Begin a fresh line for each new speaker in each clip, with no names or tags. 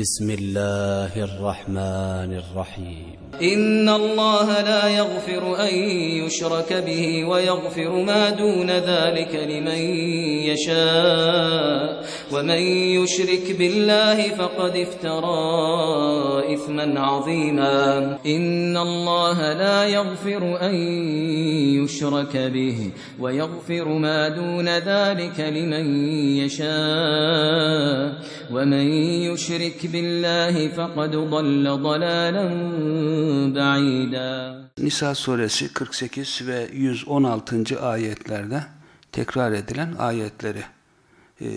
بسم الله الرحمن الرحيم.
إن الله لا يغفر أن يشرك به ويغفر ما دون ذلك لمن يشاء. ومن يشرك بالله فقد افترى إثما عظيما. إن الله لا يغفر أن يشرك به ويغفر ما دون ذلك لمن يشاء. ومن يشرك بالله فقد ضل ضلالا بعيدا
Nisa suresi 48 ve 116. ayetlerde tekrar edilen ayetleri e,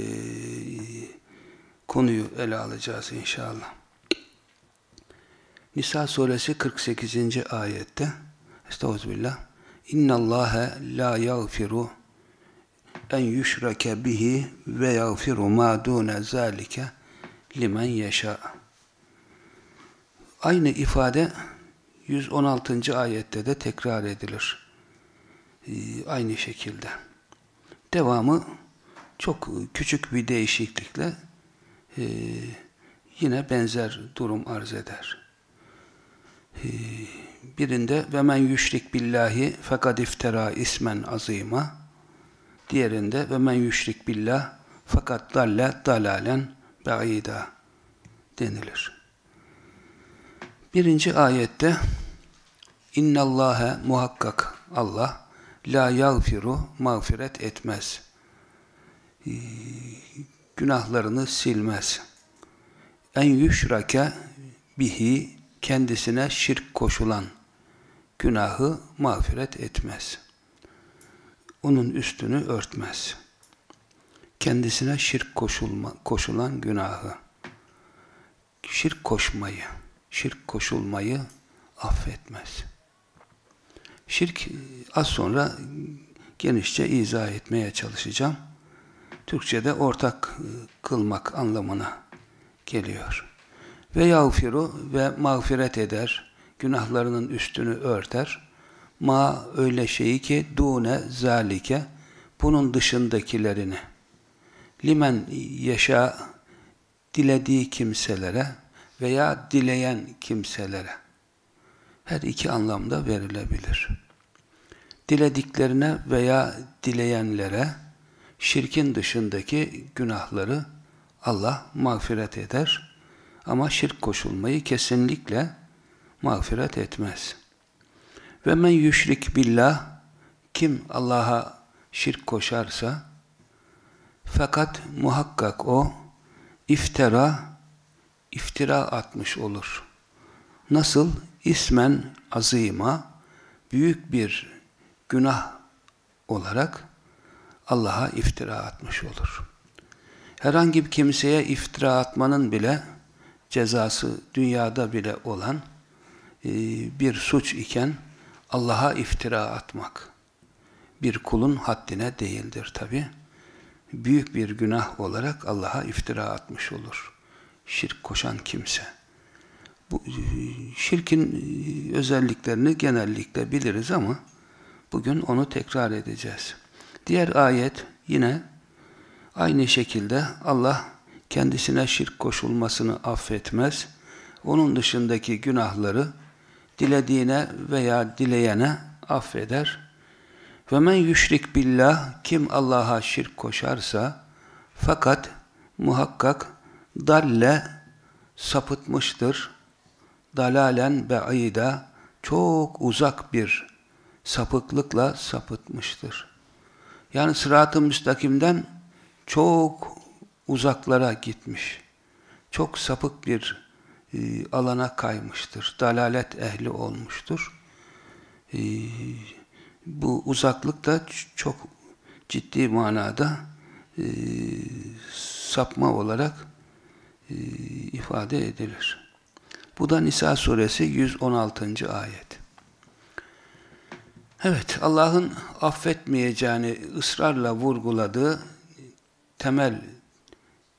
konuyu ele alacağız inşallah. Nisa suresi 48. ayette Estağfirullah İnna Allahe la yağfiru en yüşreke bihi ve yağfiru ma dune zalike limen yeşâ. Aynı ifade 116. ayette de tekrar edilir. Ee, aynı şekilde. Devamı çok küçük bir değişiklikle e, yine benzer durum arz eder. E, birinde ve men yüşrik billahi fekad iftera ismen azima diğerinde ve men yüşrik billah fakat dalle dalalen ba'ida denilir. Birinci ayette İnnallâhe muhakkak Allah la yağfiru mağfiret etmez. Günahlarını silmez. En yüşrake bihi kendisine şirk koşulan günahı mağfiret etmez. Onun üstünü örtmez. Kendisine şirk koşulma, koşulan günahı, şirk koşmayı, şirk koşulmayı affetmez. Şirk az sonra genişçe izah etmeye çalışacağım. Türkçe'de ortak kılmak anlamına geliyor. Ve yağfiru ve mağfiret eder, günahlarının üstünü örter. Ma öyle şeyi ki dune zalike bunun dışındakilerini limen yaşa dilediği kimselere veya dileyen kimselere her iki anlamda verilebilir. Dilediklerine veya dileyenlere şirkin dışındaki günahları Allah mağfiret eder ama şirk koşulmayı kesinlikle mağfiret etmez. Ve men yüşrik billah kim Allah'a şirk koşarsa fakat muhakkak o iftira iftira atmış olur. Nasıl? ismen azima büyük bir günah olarak Allah'a iftira atmış olur. Herhangi bir kimseye iftira atmanın bile cezası dünyada bile olan e, bir suç iken Allah'a iftira atmak bir kulun haddine değildir tabi. Büyük bir günah olarak Allah'a iftira atmış olur. Şirk koşan kimse. Bu, şirkin özelliklerini genellikle biliriz ama bugün onu tekrar edeceğiz. Diğer ayet yine aynı şekilde Allah kendisine şirk koşulmasını affetmez. Onun dışındaki günahları dilediğine veya dileyene affeder. Ve men yüşrik billah kim Allah'a şirk koşarsa fakat muhakkak dalle sapıtmıştır. Dalalen be'ida çok uzak bir sapıklıkla sapıtmıştır. Yani sırat-ı müstakimden çok uzaklara gitmiş. Çok sapık bir e, alana kaymıştır. Dalalet ehli olmuştur. E, bu uzaklık da çok ciddi manada e, sapma olarak e, ifade edilir. Bu da Nisa suresi 116. ayet. Evet, Allah'ın affetmeyeceğini ısrarla vurguladığı temel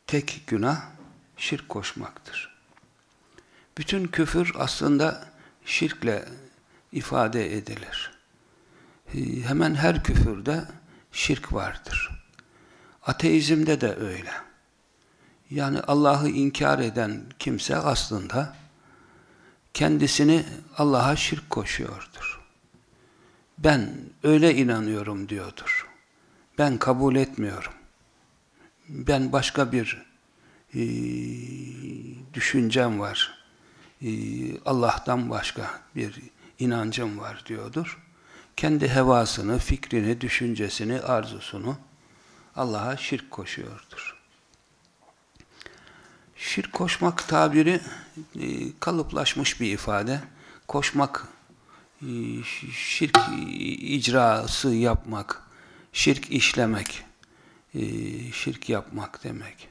tek günah şirk koşmaktır. Bütün küfür aslında şirkle ifade edilir. Ee, hemen her küfürde şirk vardır. Ateizmde de öyle. Yani Allah'ı inkar eden kimse aslında kendisini Allah'a şirk koşuyordur. Ben öyle inanıyorum diyordur. Ben kabul etmiyorum. Ben başka bir e, düşüncem var. E, Allah'tan başka bir inancım var diyordur. Kendi hevasını, fikrini, düşüncesini, arzusunu Allah'a şirk koşuyordur. Şirk koşmak tabiri e, kalıplaşmış bir ifade. Koşmak, e, şirk icrası yapmak, şirk işlemek, e, şirk yapmak demek.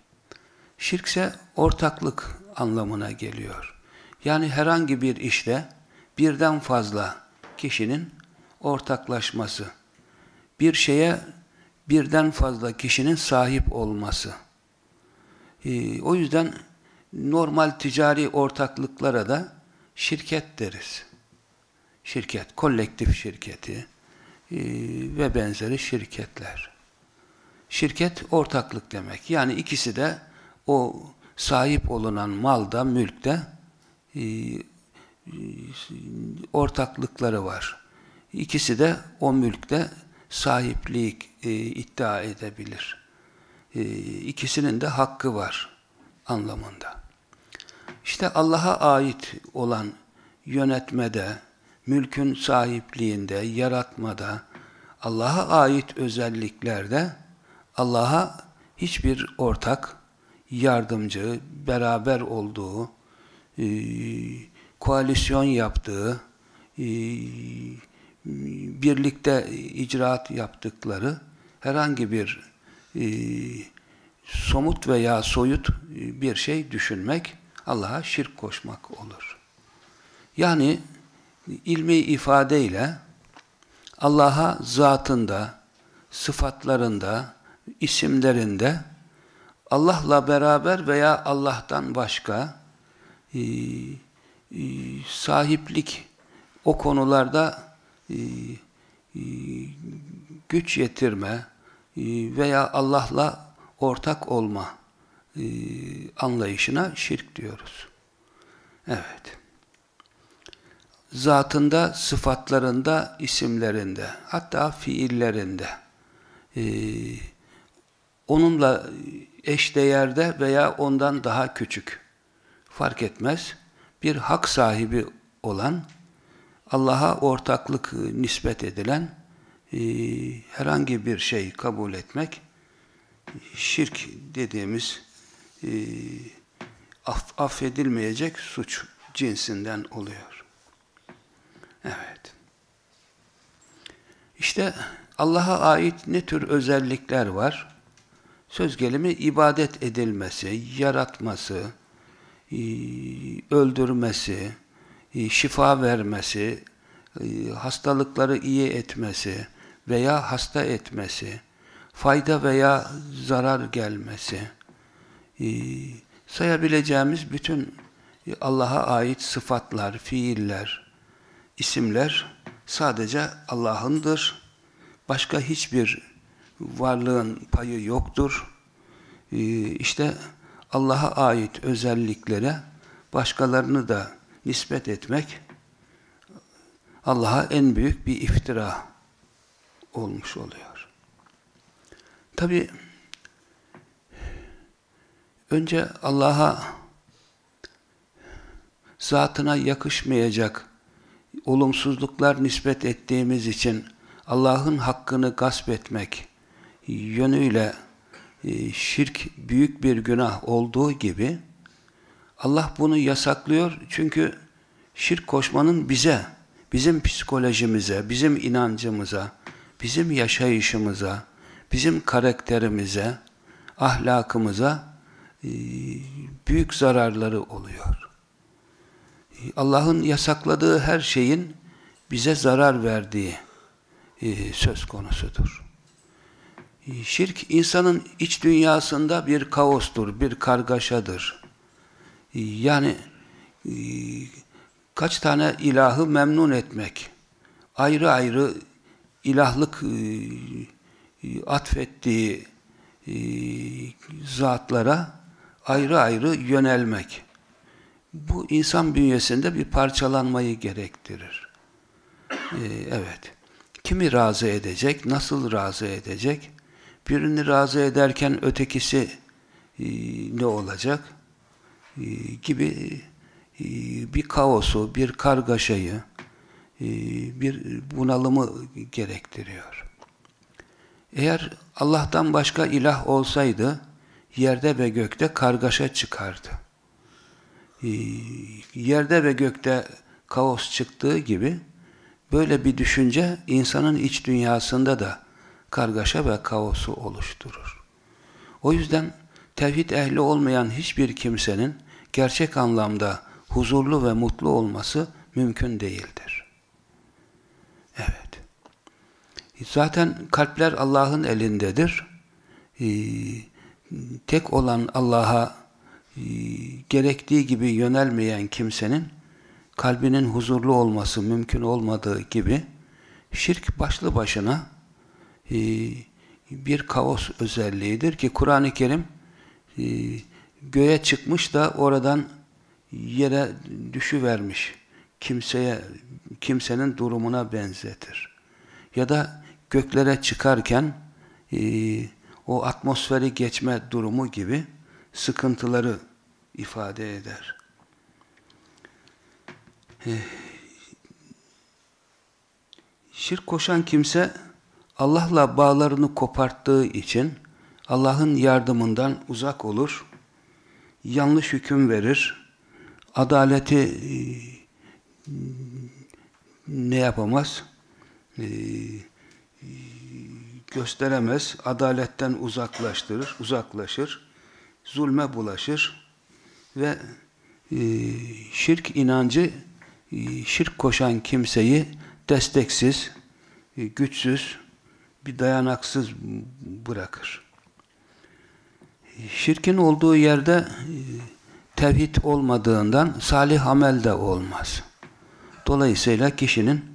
Şirkse ortaklık anlamına geliyor. Yani herhangi bir işte birden fazla kişinin ortaklaşması, bir şeye birden fazla kişinin sahip olması. Ee, o yüzden normal ticari ortaklıklara da şirket deriz. Şirket, kolektif şirketi e, ve benzeri şirketler. Şirket ortaklık demek. Yani ikisi de o sahip olunan malda, mülkte e, ortaklıkları var. İkisi de o mülkte sahiplik e, iddia edebilir. E, ikisinin de hakkı var anlamında. İşte Allah'a ait olan yönetmede, mülkün sahipliğinde, yaratmada, Allah'a ait özelliklerde Allah'a hiçbir ortak, yardımcı, beraber olduğu, e, koalisyon yaptığı, e, birlikte icraat yaptıkları herhangi bir e, somut veya soyut bir şey düşünmek Allah'a şirk koşmak olur. Yani ilmi ifadeyle Allah'a zatında, sıfatlarında, isimlerinde Allah'la beraber veya Allah'tan başka e, e, sahiplik o konularda e, e, güç yetirme e, veya Allah'la ortak olma e, anlayışına şirk diyoruz. Evet. Zatında, sıfatlarında, isimlerinde, hatta fiillerinde, e, onunla eşdeğerde veya ondan daha küçük, fark etmez, bir hak sahibi olan, Allah'a ortaklık nispet edilen e, herhangi bir şey kabul etmek, şirk dediğimiz e, aff affedilmeyecek suç cinsinden oluyor. Evet. İşte Allah'a ait ne tür özellikler var? Söz gelimi ibadet edilmesi, yaratması, e, öldürmesi, e, şifa vermesi, e, hastalıkları iyi etmesi veya hasta etmesi, fayda veya zarar gelmesi, sayabileceğimiz bütün Allah'a ait sıfatlar, fiiller, isimler sadece Allah'ındır. Başka hiçbir varlığın payı yoktur. İşte Allah'a ait özelliklere başkalarını da nispet etmek Allah'a en büyük bir iftira olmuş oluyor. Tabi önce Allah'a zatına yakışmayacak olumsuzluklar nispet ettiğimiz için Allah'ın hakkını gasp etmek yönüyle e, şirk büyük bir günah olduğu gibi Allah bunu yasaklıyor çünkü şirk koşmanın bize, bizim psikolojimize, bizim inancımıza, bizim yaşayışımıza, bizim karakterimize, ahlakımıza e, büyük zararları oluyor. Allah'ın yasakladığı her şeyin bize zarar verdiği e, söz konusudur. E, şirk insanın iç dünyasında bir kaostur, bir kargaşadır. Yani e, kaç tane ilahı memnun etmek, ayrı ayrı ilahlık e, atfettiği e, zatlara ayrı ayrı yönelmek. Bu insan bünyesinde bir parçalanmayı gerektirir. Evet. Kimi razı edecek, nasıl razı edecek? Birini razı ederken ötekisi ne olacak? E, gibi e, bir kaosu, bir kargaşayı, e, bir bunalımı gerektiriyor. Eğer Allah'tan başka ilah olsaydı, yerde ve gökte kargaşa çıkardı. Yerde ve gökte kaos çıktığı gibi, böyle bir düşünce insanın iç dünyasında da kargaşa ve kaosu oluşturur. O yüzden tevhid ehli olmayan hiçbir kimsenin gerçek anlamda huzurlu ve mutlu olması mümkün değildir. Evet. Zaten kalpler Allah'ın elindedir. Ee, tek olan Allah'a e, gerektiği gibi yönelmeyen kimsenin kalbinin huzurlu olması mümkün olmadığı gibi şirk başlı başına e, bir kaos özelliğidir ki Kur'an-ı Kerim e, göğe çıkmış da oradan yere düşüvermiş kimseye kimsenin durumuna benzetir. Ya da göklere çıkarken e, o atmosferi geçme durumu gibi sıkıntıları ifade eder. E, şirk koşan kimse Allah'la bağlarını koparttığı için Allah'ın yardımından uzak olur, yanlış hüküm verir, adaleti e, ne yapamaz? E, gösteremez, adaletten uzaklaştırır, uzaklaşır, zulme bulaşır ve e, şirk inancı e, şirk koşan kimseyi desteksiz, e, güçsüz, bir dayanaksız bırakır. Şirkin olduğu yerde e, tevhid olmadığından salih amel de olmaz. Dolayısıyla kişinin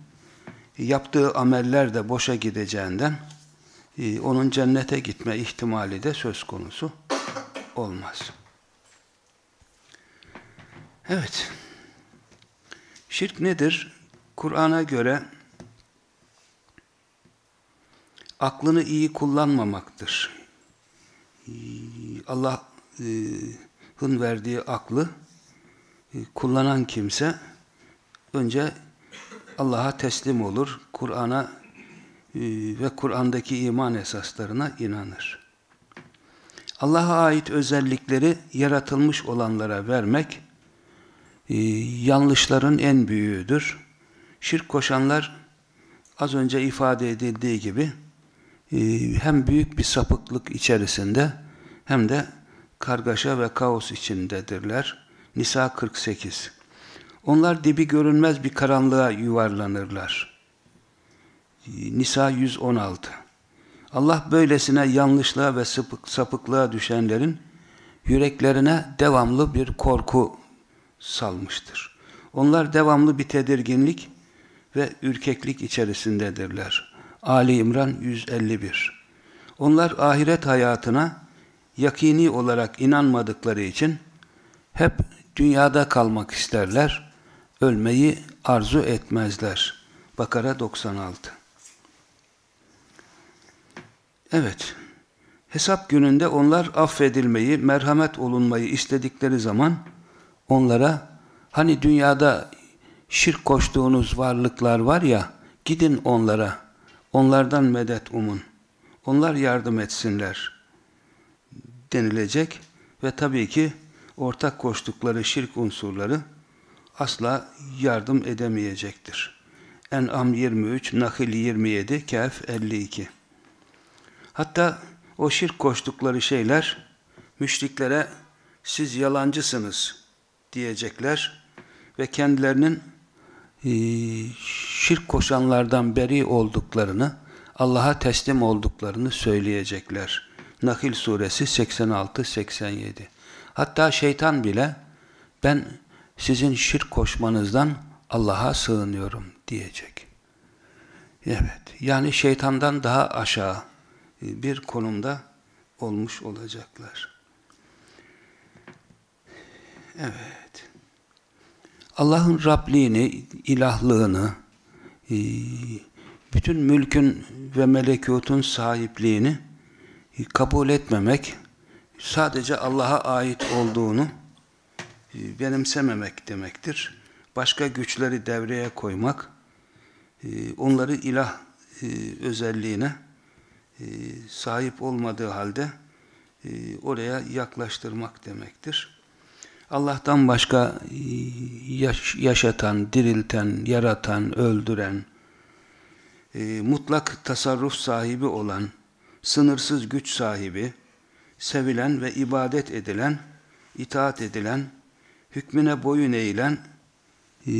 yaptığı ameller de boşa gideceğinden ee, onun cennete gitme ihtimali de söz konusu olmaz. Evet. Şirk nedir? Kur'an'a göre aklını iyi kullanmamaktır. Allah'ın verdiği aklı e, kullanan kimse önce Allah'a teslim olur, Kur'an'a e, ve Kur'an'daki iman esaslarına inanır. Allah'a ait özellikleri yaratılmış olanlara vermek e, yanlışların en büyüğüdür. Şirk koşanlar az önce ifade edildiği gibi e, hem büyük bir sapıklık içerisinde hem de kargaşa ve kaos içindedirler. Nisa 48 Onlar dibi görünmez bir karanlığa yuvarlanırlar. Nisa 116 Allah böylesine yanlışlığa ve sapık, sapıklığa düşenlerin yüreklerine devamlı bir korku salmıştır. Onlar devamlı bir tedirginlik ve ürkeklik içerisindedirler. Ali İmran 151 Onlar ahiret hayatına yakini olarak inanmadıkları için hep dünyada kalmak isterler, ölmeyi arzu etmezler. Bakara 96 Evet, hesap gününde onlar affedilmeyi, merhamet olunmayı istedikleri zaman onlara hani dünyada şirk koştuğunuz varlıklar var ya, gidin onlara, onlardan medet umun, onlar yardım etsinler denilecek ve tabii ki ortak koştukları şirk unsurları asla yardım edemeyecektir. En'am 23, Nahil 27, Kehf 52 Hatta o şirk koştukları şeyler müşriklere siz yalancısınız diyecekler ve kendilerinin şirk koşanlardan beri olduklarını, Allah'a teslim olduklarını söyleyecekler. Nahil suresi 86-87 Hatta şeytan bile ben sizin şirk koşmanızdan Allah'a sığınıyorum diyecek. Evet, yani şeytandan daha aşağı e, bir konumda olmuş olacaklar. Evet. Allah'ın Rabliğini, ilahlığını, e, bütün mülkün ve melekutun sahipliğini e, kabul etmemek, sadece Allah'a ait olduğunu benimsememek demektir. Başka güçleri devreye koymak, onları ilah özelliğine sahip olmadığı halde oraya yaklaştırmak demektir. Allah'tan başka e, yaş yaşatan, dirilten, yaratan, öldüren, e, mutlak tasarruf sahibi olan, sınırsız güç sahibi, sevilen ve ibadet edilen, itaat edilen, hükmüne boyun eğilen e,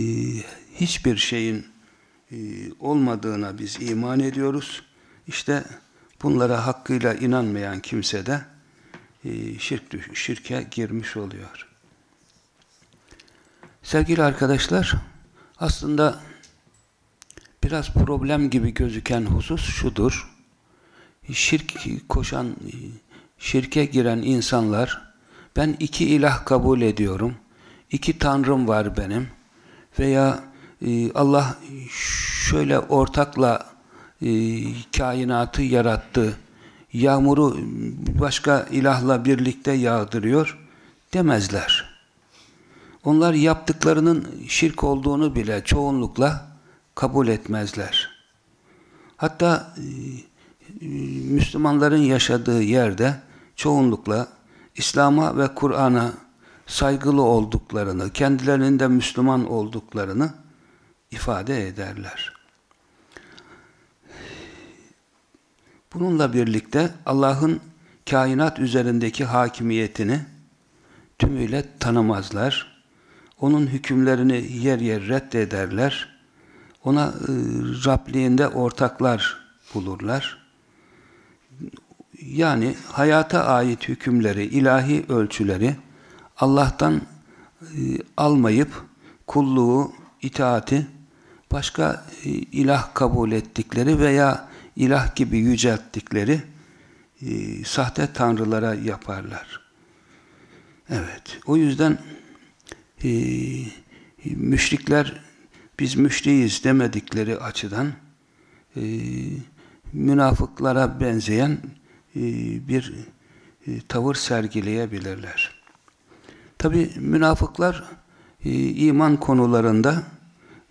hiçbir şeyin e, olmadığına biz iman ediyoruz. İşte bunlara hakkıyla inanmayan kimse de e, şirk, şirke girmiş oluyor. Sevgili arkadaşlar, aslında biraz problem gibi gözüken husus şudur. Şirk koşan, şirke giren insanlar, ben iki ilah kabul ediyorum, iki tanrım var benim veya e, Allah şöyle ortakla e, kainatı yarattı, yağmuru başka ilahla birlikte yağdırıyor demezler. Onlar yaptıklarının şirk olduğunu bile çoğunlukla kabul etmezler. Hatta e, e, Müslümanların yaşadığı yerde çoğunlukla İslam'a ve Kur'an'a saygılı olduklarını, kendilerinin de Müslüman olduklarını ifade ederler. Bununla birlikte Allah'ın kainat üzerindeki hakimiyetini tümüyle tanımazlar onun hükümlerini yer yer reddederler. Ona e, Rabliğinde ortaklar bulurlar. Yani hayata ait hükümleri, ilahi ölçüleri Allah'tan e, almayıp kulluğu, itaati başka e, ilah kabul ettikleri veya ilah gibi yücelttikleri e, sahte tanrılara yaparlar. Evet, o yüzden e, müşrikler biz müşriyiz demedikleri açıdan e, münafıklara benzeyen e, bir e, tavır sergileyebilirler. Tabi münafıklar e, iman konularında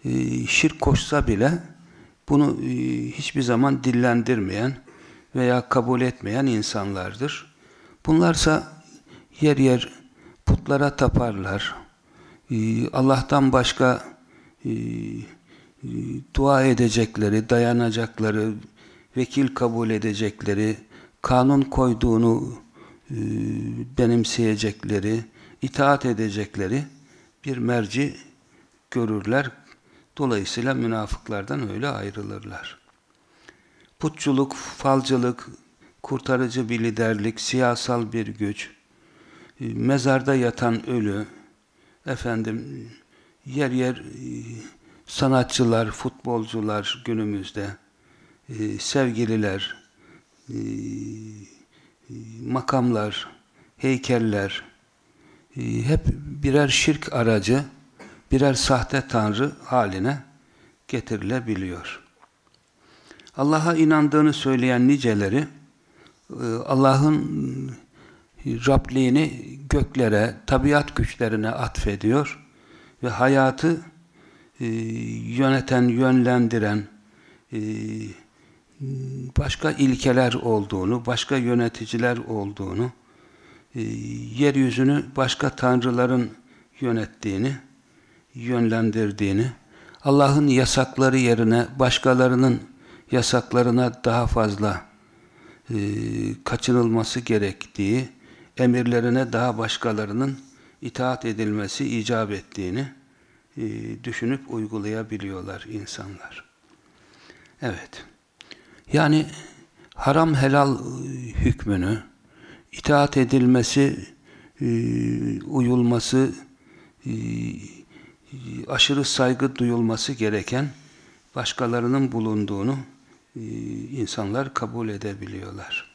e, şirk koşsa bile bunu e, hiçbir zaman dillendirmeyen veya kabul etmeyen insanlardır. Bunlarsa yer yer putlara taparlar, Allah'tan başka e, e, dua edecekleri, dayanacakları, vekil kabul edecekleri, kanun koyduğunu e, benimseyecekleri, itaat edecekleri bir merci görürler. Dolayısıyla münafıklardan öyle ayrılırlar. Putçuluk, falcılık, kurtarıcı bir liderlik, siyasal bir güç, mezarda yatan ölü, efendim yer yer e, sanatçılar, futbolcular günümüzde, e, sevgililer, e, makamlar, heykeller, hep birer şirk aracı, birer sahte tanrı haline getirilebiliyor. Allah'a inandığını söyleyen niceleri, Allah'ın Rabliğini göklere, tabiat güçlerine atfediyor ve hayatı e, yöneten, yönlendiren e, başka ilkeler olduğunu, başka yöneticiler olduğunu, e, yeryüzünü başka tanrıların yönettiğini, yönlendirdiğini, Allah'ın yasakları yerine başkalarının yasaklarına daha fazla e, kaçınılması gerektiği, emirlerine daha başkalarının itaat edilmesi icap ettiğini e, düşünüp uygulayabiliyorlar insanlar. Evet. Yani haram helal e, hükmünü itaat edilmesi, e, uyulması, aşırı saygı duyulması gereken başkalarının bulunduğunu insanlar kabul edebiliyorlar.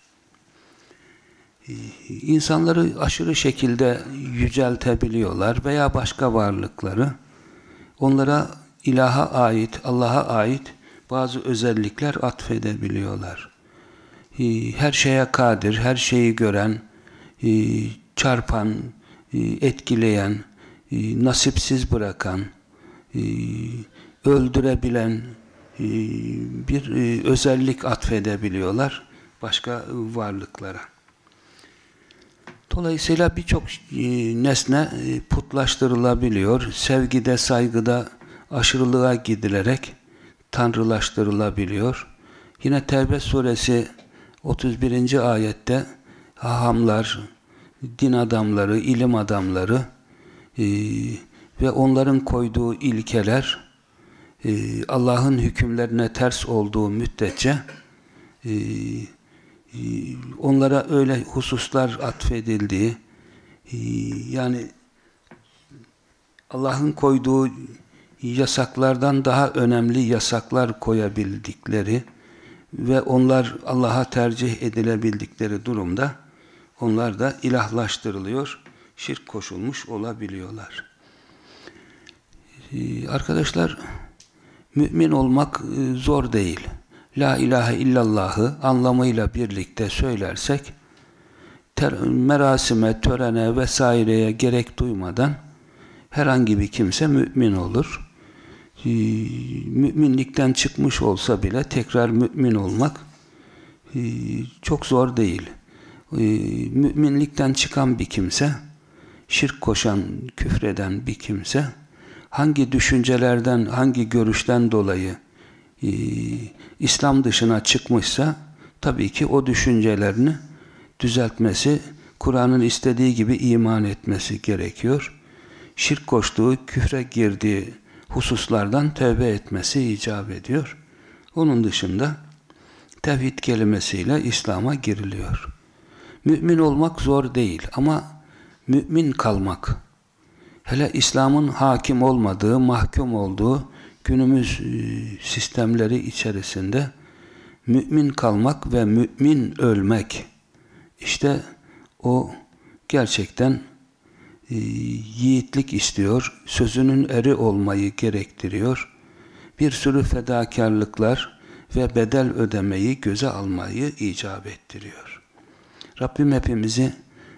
İnsanları aşırı şekilde yüceltebiliyorlar veya başka varlıkları onlara ilaha ait, Allah'a ait bazı özellikler atfedebiliyorlar. E, her şeye kadir, her şeyi gören, çarpan, etkileyen, nasipsiz bırakan, öldürebilen bir özellik atfedebiliyorlar başka varlıklara. Dolayısıyla birçok nesne putlaştırılabiliyor. Sevgide, saygıda aşırılığa gidilerek tanrılaştırılabiliyor. Yine Tevbe suresi 31. ayette hahamlar, din adamları, ilim adamları e, ve onların koyduğu ilkeler e, Allah'ın hükümlerine ters olduğu müddetçe e, e, onlara öyle hususlar atfedildiği e, yani Allah'ın koyduğu yasaklardan daha önemli yasaklar koyabildikleri ve onlar Allah'a tercih edilebildikleri durumda onlar da ilahlaştırılıyor, şirk koşulmuş olabiliyorlar. Ee, arkadaşlar, mümin olmak e, zor değil. La ilahe illallahı anlamıyla birlikte söylersek, ter, merasime, törene vesaireye gerek duymadan herhangi bir kimse mümin olur. Ee, müminlikten çıkmış olsa bile tekrar mümin olmak e, çok zor değil. Ee, müminlikten çıkan bir kimse, şirk koşan, küfreden bir kimse, hangi düşüncelerden, hangi görüşten dolayı e, İslam dışına çıkmışsa, tabii ki o düşüncelerini düzeltmesi, Kur'an'ın istediği gibi iman etmesi gerekiyor. Şirk koştuğu, küfre girdiği hususlardan tövbe etmesi icap ediyor. Onun dışında tevhid kelimesiyle İslam'a giriliyor. Mümin olmak zor değil ama mümin kalmak, hele İslam'ın hakim olmadığı, mahkum olduğu günümüz e, sistemleri içerisinde mümin kalmak ve mümin ölmek, işte o gerçekten e, yiğitlik istiyor, sözünün eri olmayı gerektiriyor. Bir sürü fedakarlıklar ve bedel ödemeyi göze almayı icap ettiriyor. Rabbim hepimizi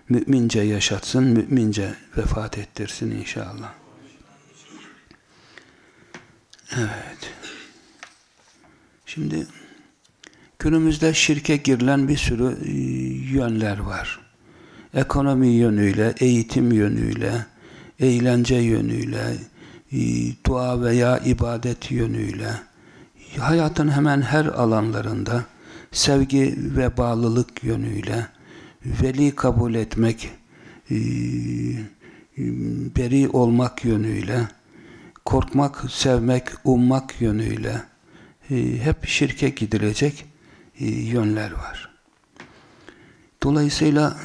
mümince yaşatsın, mümince vefat ettirsin inşallah. Evet. Şimdi günümüzde şirke girilen bir sürü e, yönler var. Ekonomi yönüyle, eğitim yönüyle, eğlence yönüyle, e, dua veya ibadet yönüyle, hayatın hemen her alanlarında sevgi ve bağlılık yönüyle, veli kabul etmek, e, beri olmak yönüyle, korkmak, sevmek, ummak yönüyle e, hep şirke gidilecek e, yönler var. Dolayısıyla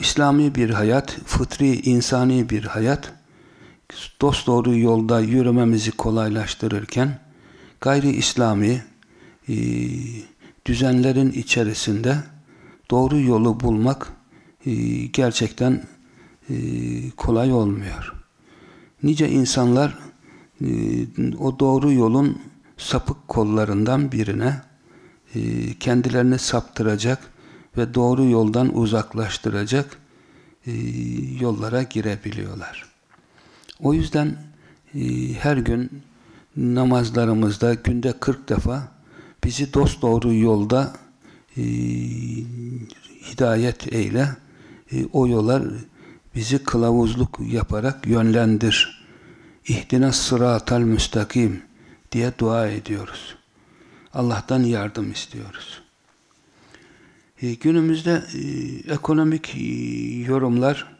İslami bir hayat, fıtri, insani bir hayat, dosdoğru yolda yürümemizi kolaylaştırırken, gayri İslami düzenlerin içerisinde doğru yolu bulmak e, gerçekten e, kolay olmuyor. Nice insanlar e, o doğru yolun sapık kollarından birine kendilerini saptıracak ve doğru yoldan uzaklaştıracak yollara girebiliyorlar. O yüzden her gün namazlarımızda günde 40 defa bizi dost doğru yolda e, hidayet eyle, e, o yolar bizi kılavuzluk yaparak yönlendir. İhdina sıratal müstakim diye dua ediyoruz. Allah'tan yardım istiyoruz. E, günümüzde e, ekonomik e, yorumlar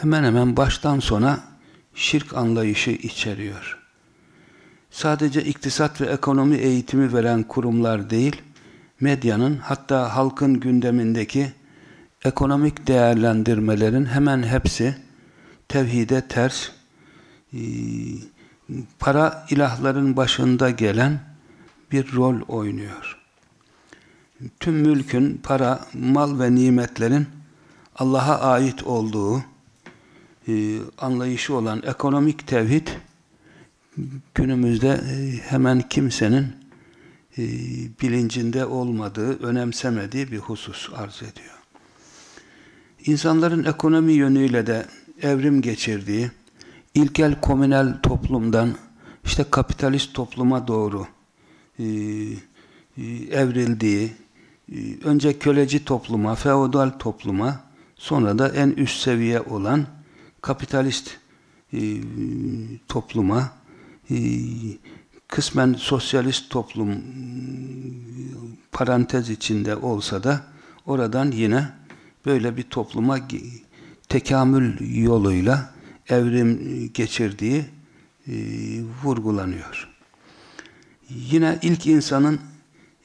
hemen hemen baştan sona şirk anlayışı içeriyor. Sadece iktisat ve ekonomi eğitimi veren kurumlar değil, medyanın hatta halkın gündemindeki ekonomik değerlendirmelerin hemen hepsi tevhide ters, e, para ilahların başında gelen bir rol oynuyor. Tüm mülkün, para, mal ve nimetlerin Allah'a ait olduğu e, anlayışı olan ekonomik tevhid günümüzde e, hemen kimsenin bilincinde olmadığı, önemsemediği bir husus arz ediyor. İnsanların ekonomi yönüyle de evrim geçirdiği, ilkel komünel toplumdan işte kapitalist topluma doğru e, e, evrildiği, e, önce köleci topluma, feodal topluma, sonra da en üst seviye olan kapitalist e, topluma, e, kısmen sosyalist toplum parantez içinde olsa da oradan yine böyle bir topluma tekamül yoluyla evrim geçirdiği e, vurgulanıyor. Yine ilk insanın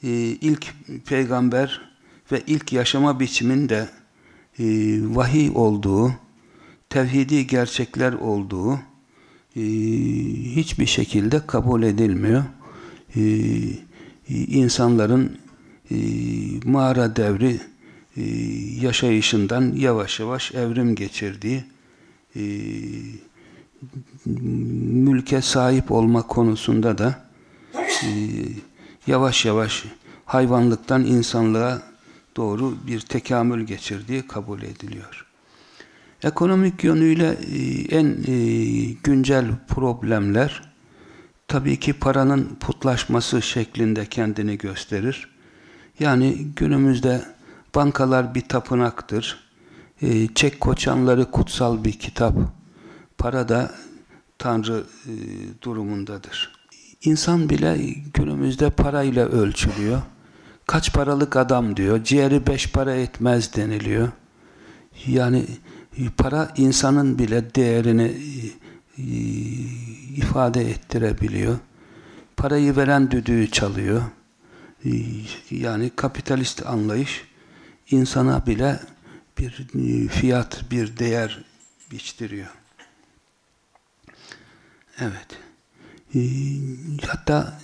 e, ilk peygamber ve ilk yaşama biçiminde e, vahiy olduğu, tevhidi gerçekler olduğu e, hiçbir şekilde kabul edilmiyor. E, insanların e, mağara devri yaşayışından yavaş yavaş evrim geçirdiği e, mülke sahip olma konusunda da e, yavaş yavaş hayvanlıktan insanlığa doğru bir tekamül geçirdiği kabul ediliyor. Ekonomik yönüyle en güncel problemler tabii ki paranın putlaşması şeklinde kendini gösterir. Yani günümüzde bankalar bir tapınaktır. E, çek koçanları kutsal bir kitap. Para da Tanrı durumundadır. İnsan bile günümüzde parayla ölçülüyor. Kaç paralık adam diyor. Ciğeri beş para etmez deniliyor. Yani para insanın bile değerini e, ifade ettirebiliyor. Parayı veren düdüğü çalıyor. E, yani kapitalist anlayış insana bile bir e, fiyat, bir değer biçtiriyor. Evet. Hatta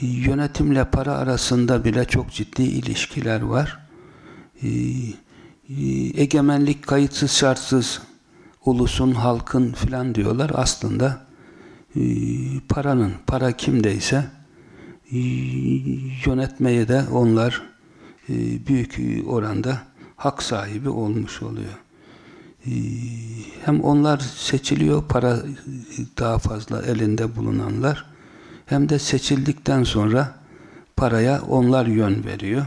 yönetimle para arasında bile çok ciddi ilişkiler var. Egemenlik kayıtsız şartsız ulusun, halkın filan diyorlar. Aslında paranın, para kimdeyse yönetmeye de onlar büyük oranda hak sahibi olmuş oluyor. Hem onlar seçiliyor, para daha fazla elinde bulunanlar, hem de seçildikten sonra paraya onlar yön veriyor.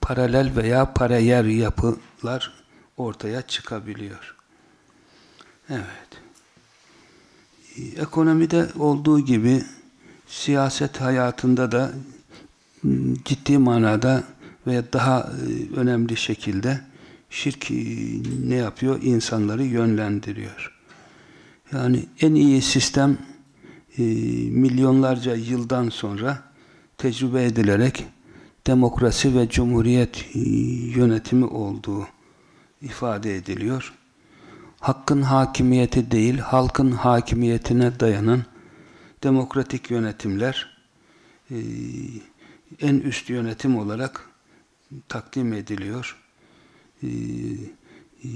Paralel veya parayer yapılar ortaya çıkabiliyor. Evet. Ekonomide olduğu gibi siyaset hayatında da ciddi manada ve daha önemli şekilde şirk ne yapıyor? İnsanları yönlendiriyor. Yani en iyi sistem milyonlarca yıldan sonra tecrübe edilerek demokrasi ve cumhuriyet yönetimi olduğu ifade ediliyor. Hakkın hakimiyeti değil, halkın hakimiyetine dayanan demokratik yönetimler e, en üst yönetim olarak takdim ediliyor. E, e,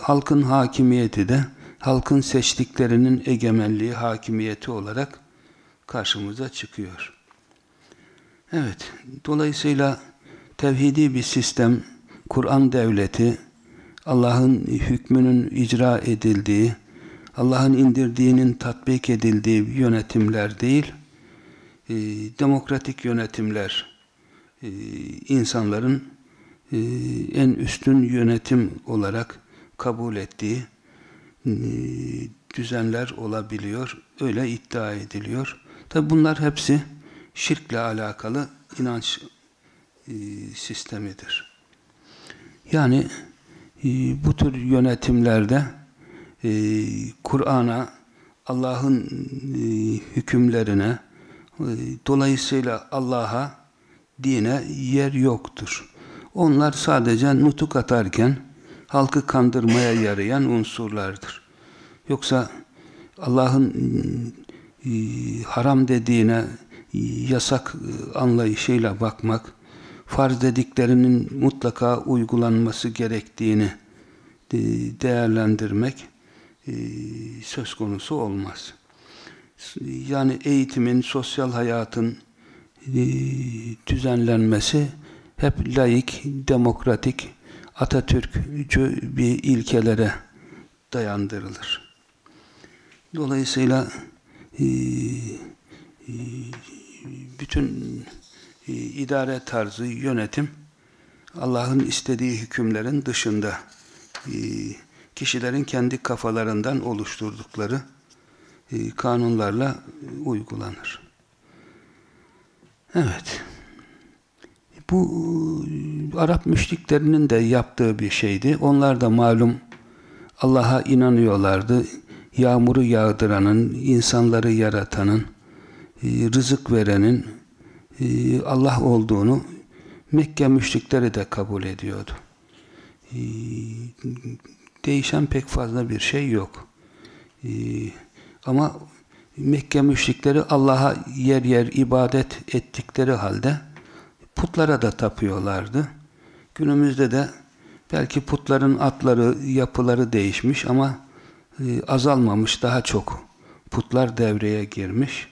halkın hakimiyeti de halkın seçtiklerinin egemenliği, hakimiyeti olarak karşımıza çıkıyor. Evet, dolayısıyla tevhidi bir sistem, Kur'an devleti, Allah'ın hükmünün icra edildiği, Allah'ın indirdiğinin tatbik edildiği yönetimler değil, e, demokratik yönetimler e, insanların e, en üstün yönetim olarak kabul ettiği düzenler olabiliyor. Öyle iddia ediliyor. Tabi bunlar hepsi şirkle alakalı inanç sistemidir. Yani bu tür yönetimlerde Kur'an'a, Allah'ın hükümlerine, dolayısıyla Allah'a, dine yer yoktur. Onlar sadece nutuk atarken halkı kandırmaya yarayan unsurlardır. Yoksa Allah'ın e, haram dediğine yasak e, anlayışıyla bakmak, farz dediklerinin mutlaka uygulanması gerektiğini e, değerlendirmek e, söz konusu olmaz. Yani eğitimin, sosyal hayatın düzenlenmesi hep laik, demokratik, Atatürkçü bir ilkelere dayandırılır. Dolayısıyla bütün e, idare tarzı, yönetim Allah'ın istediği hükümlerin dışında e, kişilerin kendi kafalarından oluşturdukları e, kanunlarla uygulanır. Evet. Bu Arap müşriklerinin de yaptığı bir şeydi. Onlar da malum Allah'a inanıyorlardı. Yağmuru yağdıranın, insanları yaratanın, rızık verenin, e, Allah olduğunu Mekke müşrikleri de kabul ediyordu. E, değişen pek fazla bir şey yok. E, ama Mekke müşrikleri Allah'a yer yer ibadet ettikleri halde putlara da tapıyorlardı. Günümüzde de belki putların atları, yapıları değişmiş ama azalmamış, daha çok putlar devreye girmiş.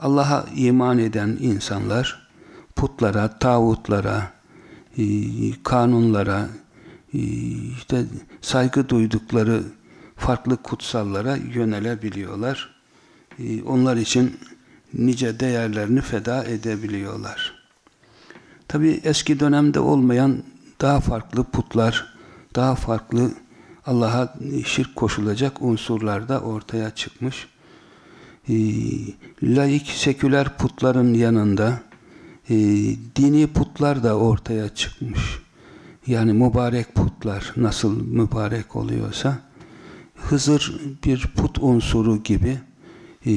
Allah'a iman eden insanlar putlara, tağutlara, e, kanunlara, e, işte saygı duydukları farklı kutsallara yönelebiliyorlar. E, onlar için nice değerlerini feda edebiliyorlar. Tabi eski dönemde olmayan daha farklı putlar, daha farklı Allah'a şirk koşulacak unsurlar da ortaya çıkmış e, laik seküler putların yanında e, dini putlar da ortaya çıkmış. Yani mübarek putlar nasıl mübarek oluyorsa Hızır bir put unsuru gibi e,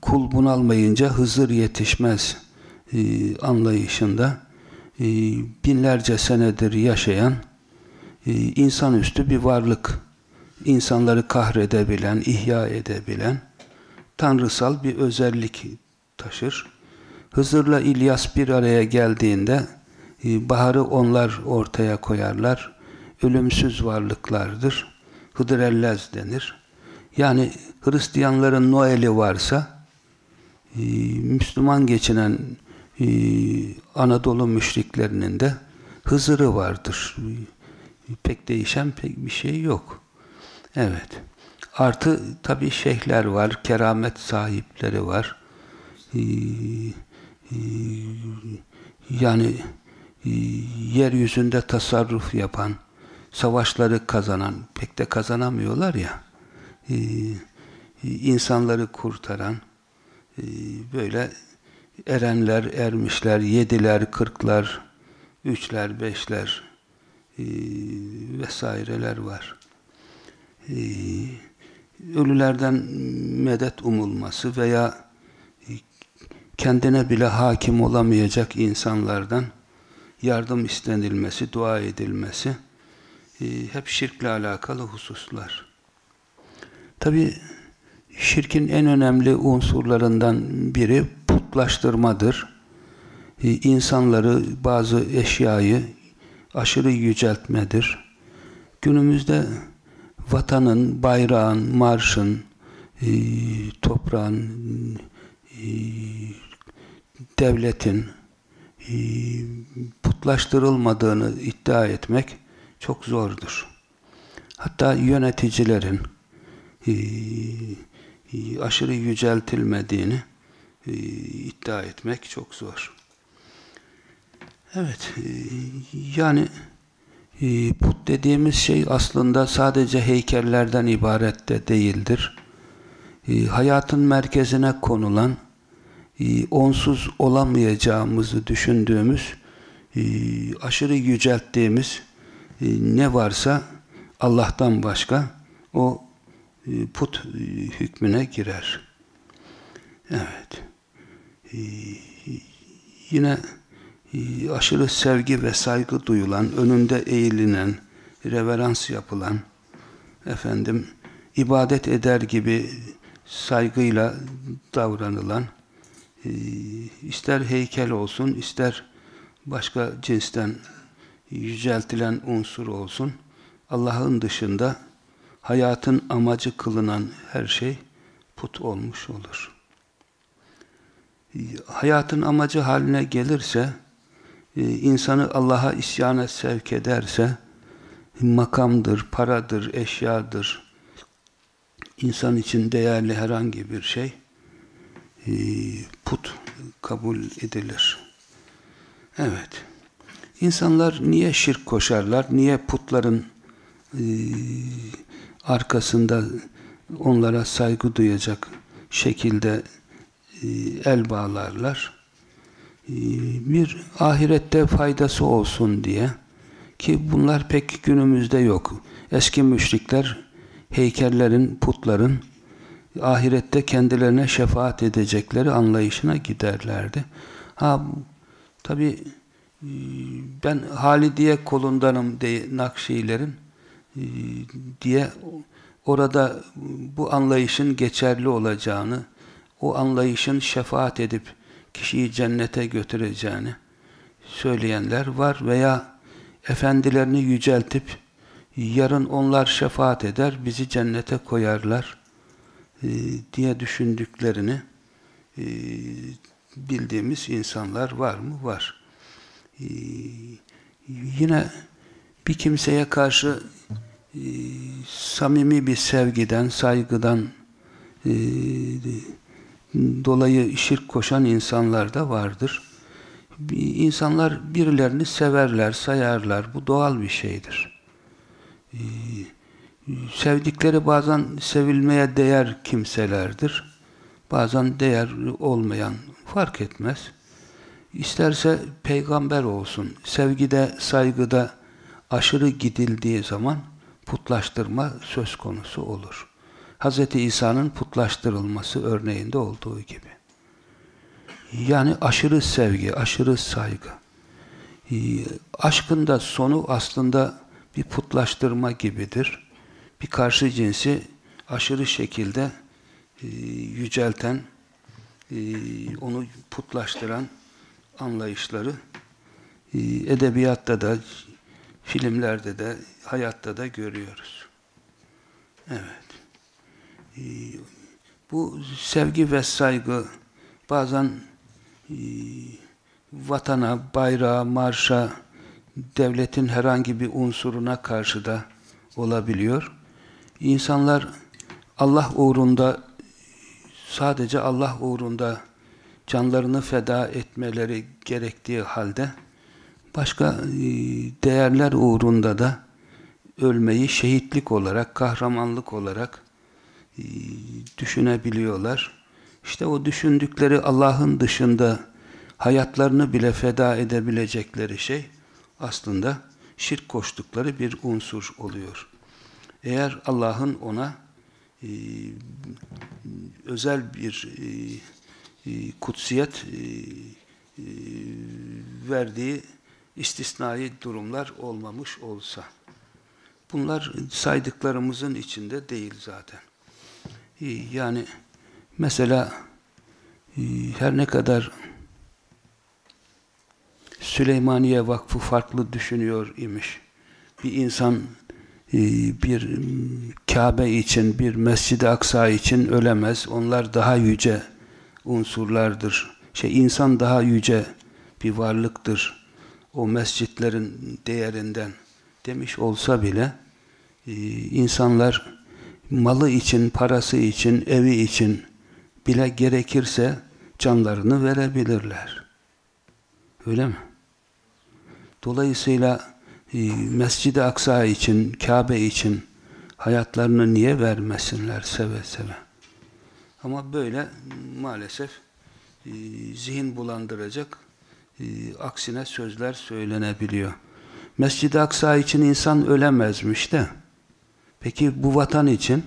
kul bunalmayınca Hızır yetişmez e, anlayışında e, binlerce senedir yaşayan e, insanüstü bir varlık insanları kahredebilen, ihya edebilen tanrısal bir özellik taşır. Hızır'la İlyas bir araya geldiğinde e, baharı onlar ortaya koyarlar. Ölümsüz varlıklardır. Hıdrellez denir. Yani Hristiyanların Noel'i varsa e, Müslüman geçinen e, Anadolu müşriklerinin de Hızır'ı vardır. Pek değişen pek bir şey yok. Evet. Artı tabi şeyhler var, keramet sahipleri var. E, yani yeryüzünde tasarruf yapan, savaşları kazanan, pek de kazanamıyorlar ya, e, insanları kurtaran, e, böyle erenler, ermişler, yediler, kırklar, üçler, beşler e, vesaireler var. E, ölülerden medet umulması veya kendine bile hakim olamayacak insanlardan yardım istenilmesi, dua edilmesi e, hep şirkle alakalı hususlar. Tabi şirkin en önemli unsurlarından biri putlaştırmadır. E, insanları, bazı eşyayı aşırı yüceltmedir. Günümüzde vatanın, bayrağın, marşın, e, toprağın, devletin putlaştırılmadığını iddia etmek çok zordur. Hatta yöneticilerin e, e, aşırı yüceltilmediğini e, iddia etmek çok zor. Evet, yani put dediğimiz şey aslında sadece heykellerden ibaret de değildir. Hayatın merkezine konulan, onsuz olamayacağımızı düşündüğümüz, aşırı yücelttiğimiz ne varsa Allah'tan başka o e, put e, hükmüne girer. Evet. E, yine e, aşırı sevgi ve saygı duyulan, önünde eğilinen, reverans yapılan, efendim ibadet eder gibi saygıyla davranılan, e, ister heykel olsun, ister başka cinsten yüceltilen unsur olsun, Allah'ın dışında hayatın amacı kılınan her şey put olmuş olur. Hayatın amacı haline gelirse, e, insanı Allah'a isyana sevk ederse, makamdır, paradır, eşyadır, insan için değerli herhangi bir şey e, put kabul edilir. Evet. İnsanlar niye şirk koşarlar? Niye putların e, arkasında onlara saygı duyacak şekilde e, el bağlarlar? E, bir ahirette faydası olsun diye ki bunlar pek günümüzde yok. Eski müşrikler heykellerin, putların ahirette kendilerine şefaat edecekleri anlayışına giderlerdi. Ha tabi e, ben Halidiye kolundanım diye Nakşilerin e, diye orada bu anlayışın geçerli olacağını, o anlayışın şefaat edip kişiyi cennete götüreceğini söyleyenler var veya efendilerini yüceltip yarın onlar şefaat eder, bizi cennete koyarlar e, diye düşündüklerini bildiğimiz insanlar var mı? Var. E, yine bir kimseye karşı e, samimi bir sevgiden, saygıdan e, dolayı şirk koşan insanlar da vardır. İnsanlar birilerini severler, sayarlar. Bu doğal bir şeydir. Ee, sevdikleri bazen sevilmeye değer kimselerdir. Bazen değer olmayan fark etmez. İsterse peygamber olsun. Sevgide, saygıda aşırı gidildiği zaman putlaştırma söz konusu olur. Hz. İsa'nın putlaştırılması örneğinde olduğu gibi. Yani aşırı sevgi, aşırı saygı. Ee, aşkın da sonu aslında bir putlaştırma gibidir. Bir karşı cinsi aşırı şekilde e, yücelten, e, onu putlaştıran anlayışları e, edebiyatta da, filmlerde de, hayatta da görüyoruz. Evet. E, bu sevgi ve saygı bazen e, vatana, bayrağa, marşa, devletin herhangi bir unsuruna karşı da olabiliyor. İnsanlar Allah uğrunda sadece Allah uğrunda canlarını feda etmeleri gerektiği halde başka e, değerler uğrunda da ölmeyi şehitlik olarak, kahramanlık olarak e, düşünebiliyorlar. İşte o düşündükleri Allah'ın dışında hayatlarını bile feda edebilecekleri şey aslında şirk koştukları bir unsur oluyor. Eğer Allah'ın ona e, özel bir kutsiyet e, e, verdiği istisnai durumlar olmamış olsa. Bunlar saydıklarımızın içinde değil zaten. E, yani mesela e, her ne kadar Süleymaniye Vakfı farklı düşünüyor imiş. Bir insan e, bir Kabe için, bir Mescid-i Aksa için ölemez. Onlar daha yüce unsurlardır. Şey insan daha yüce bir varlıktır. O mescitlerin değerinden demiş olsa bile e, insanlar malı için, parası için, evi için bile gerekirse canlarını verebilirler. Öyle mi? Dolayısıyla e, Mescid-i Aksa için, Kabe için hayatlarını niye vermesinler seve seve? Ama böyle maalesef e, zihin bulandıracak e, aksine sözler söylenebiliyor. Mescid-i Aksa için insan ölemezmiş de peki bu vatan için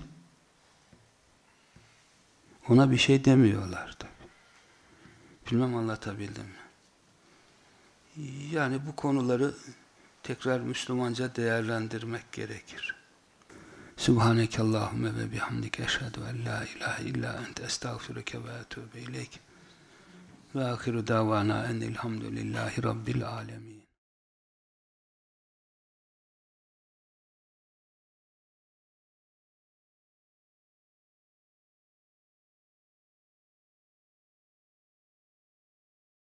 ona bir şey demiyorlar tabi. Bilmem anlatabildim mi? Yani bu konuları tekrar Müslümanca değerlendirmek gerekir. Subhaneke Allahümme ve bihamdike eşhedü en la ilahe illa ente estağfiruke ve etûbe ileyk. Ve ahiru davana enilhamdülillahi rabbil alemin.